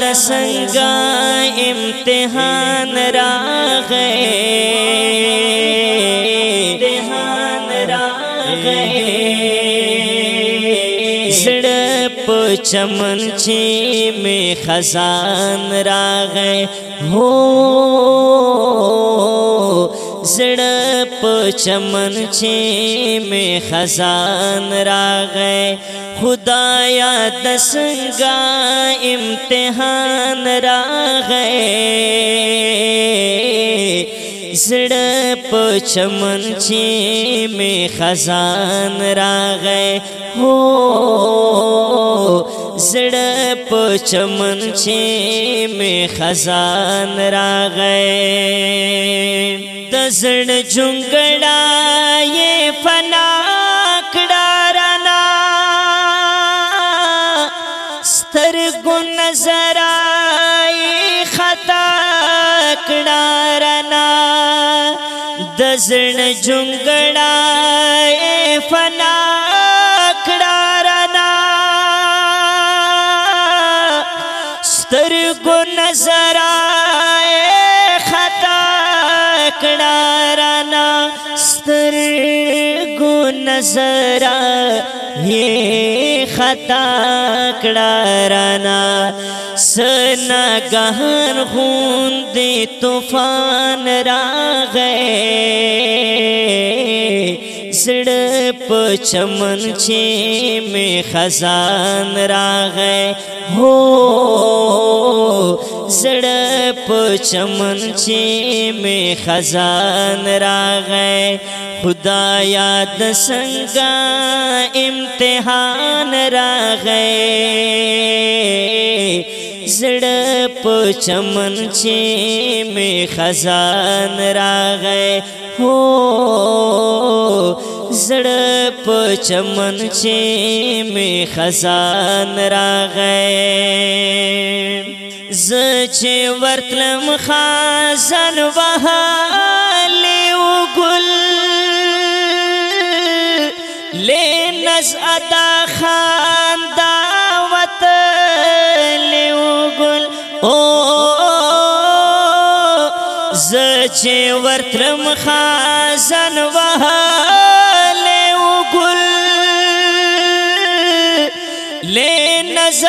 تسنگائے امتحان راگے امتحان را گئے سڑپ چمنچھی میں خزان را گئے ہو زڑ په چمن چې می خزان راغې خدایا د څنګه امتحان راغې زړه په چمن چې می خزان راغې هو زړه په چمن چې می خزان راغې د زړ جونګړا یې فنا کډارنا سترګو نظر آئے خطا کډارنا د زړ جونګړا یې فنا کړه رانا ستر ګو نظر یې خطا کړه رانا سنا غهر خون دې طوفان راغې زړ په چمن چې می خزان راغې هو زړ په چمن چې می خزان راغې خدایا د څنګه امتحان راغې زړ په چمن چې می خزان راغې هو زړ په چمن چې می خزان راغې زه چې ورتلم خزان وهاله وګل لنز ادا خان دعوت لوګل او زه چې ورتلم خزان وهاله وګل لنز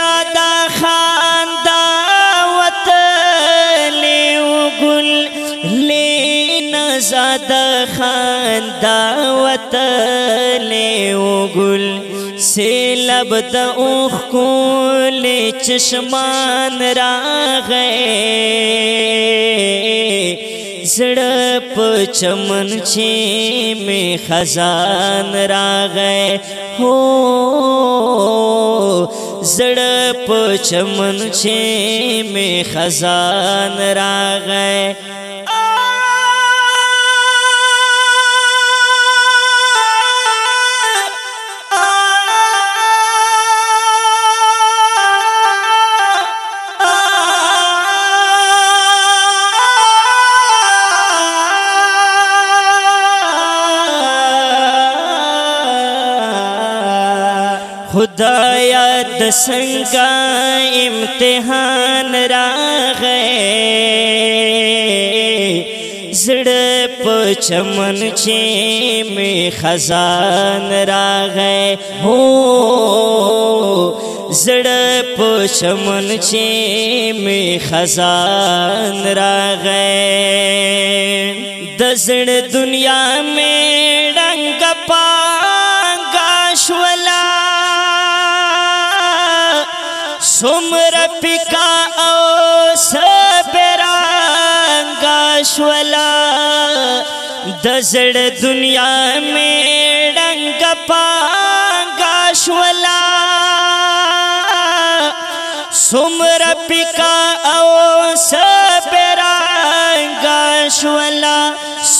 گل سیلب د اوخ کول چشمان راغې زړه په چمن چې می خزان راغې هو زړه په چمن چې می خزان راغې خدایا د څنګه امتحان راغې زړه په چمن چې می خزان راغې هو زړه په چمن چې می خزان راغې د زړه دنیا می پکا او سبرا گا شولا دزڑ دنیا میں ڈنگ پا گا شولا سمر پکا او سبرا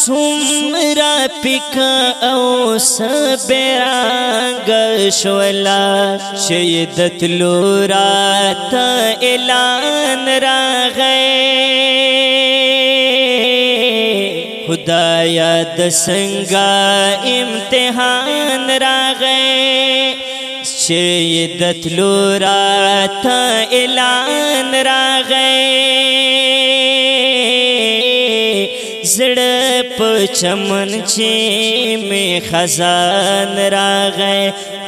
سمرا پکا او سبرانگ شولا شیدت لورا تا اعلان را غی خدایا د سنگا امتحان را غی شیدت لورا تا اعلان را غی زړه په چمن چې می خزان راغې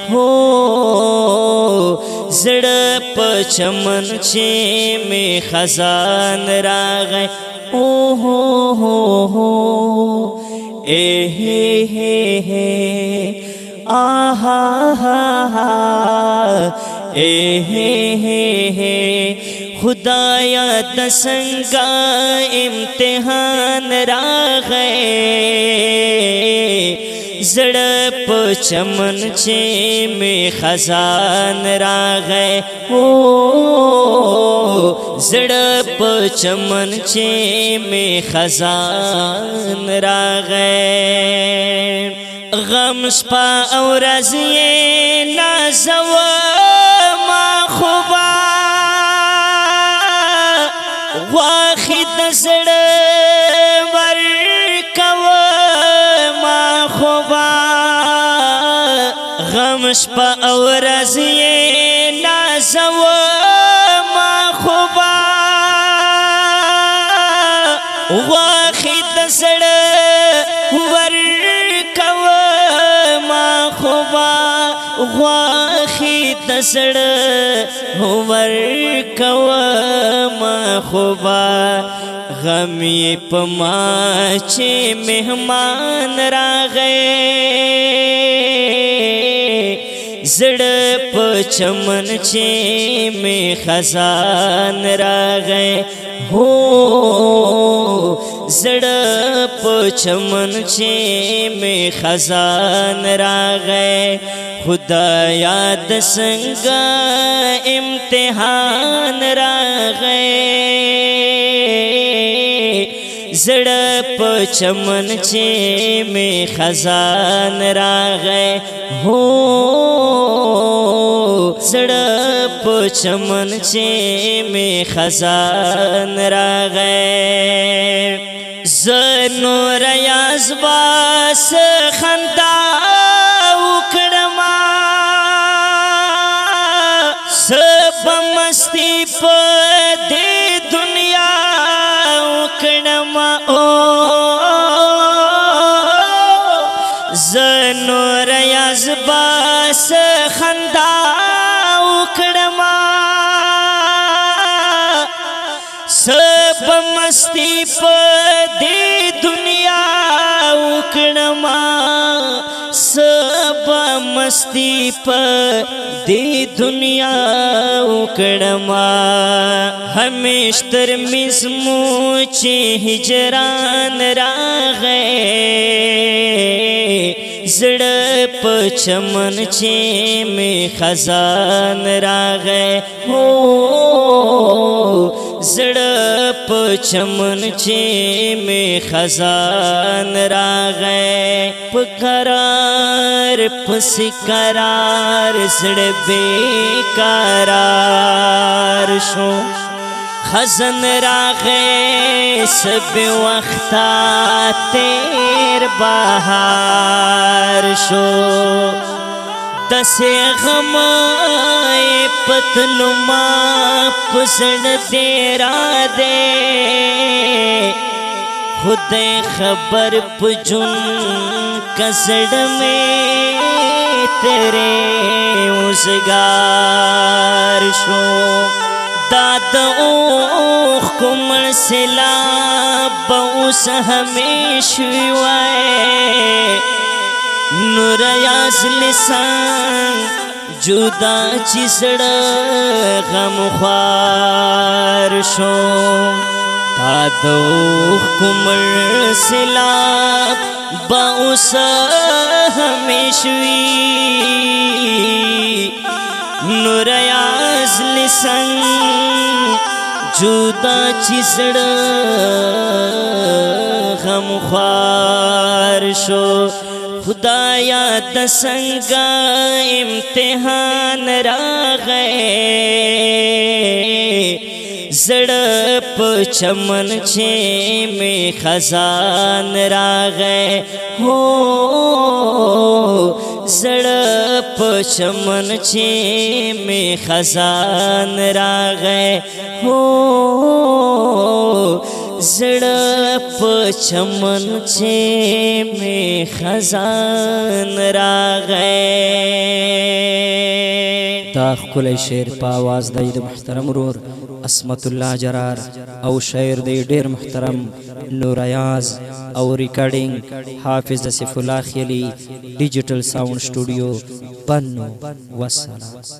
هو زړ په چمن چې می خزان راغې او هو هو هو اے هي هي هي آها ها ها اے هي هي هي خدایا د څنګه امتحان راغې زړ په چمن چې می خزان راغې او زړ په چمن چې می خزان راغې غم شپه او رازیه نازور غواخي د زړه ور کوه ما خوبا غم شپه او ورځې نازو ما خوبا غواخي د زړه ور کوه ما خوبا غواخي تسړ هوور کوا ما خوبا غمی پما چې مهمان راغې زړ په چمن چې می خزان راغې هو زړ په چمن چې می خزان راغې خدایا د څنګه امتحان راغې زړ په چمن چې می خزان راغې هو زړ په چمن چې می خزان راغې زنو ریاض باس خندان مستی په دې دنیا وکړم او زنو ریاض باس خندا وکړم سب مستی په دې دنیا وکړم سب مستی په دې دنیا وکړما همیش تر مزمو چې هجران راغې زړه په چمن چې می خزان راغې هو زړه په چمن چې می خزان راغې په قرار پس قرار زړه بیقرار شو خزن راغې سب وخت تیر بهار شو دسې غم پتلو ما پسند تیرا دے خدای خبر پجن کسڑ میں تیرے اوزگار شو داد اوخ کمر سلا بوس ہمیشو نور اصل سان جدا چې سړ غم خوار شو تا دو کومر سلا با اوس همیشوي نور اصل سان جدا چې سړ غم خوار شو خدایا د څنګه امتحان راغې زړ په چمن چې می خزان راغې هو زړ په چمن چې می خزان راغې هو زړه په چمن چې می خزان راغې دا خپل شعر په आवाज د محترم ورور اسمت الله جرار او شاعر دی ډیر محترم نور ایاز او ریکارډینګ حافظ صف الله خلی ډیجیټل ساوند سټوډیو بنو وسلام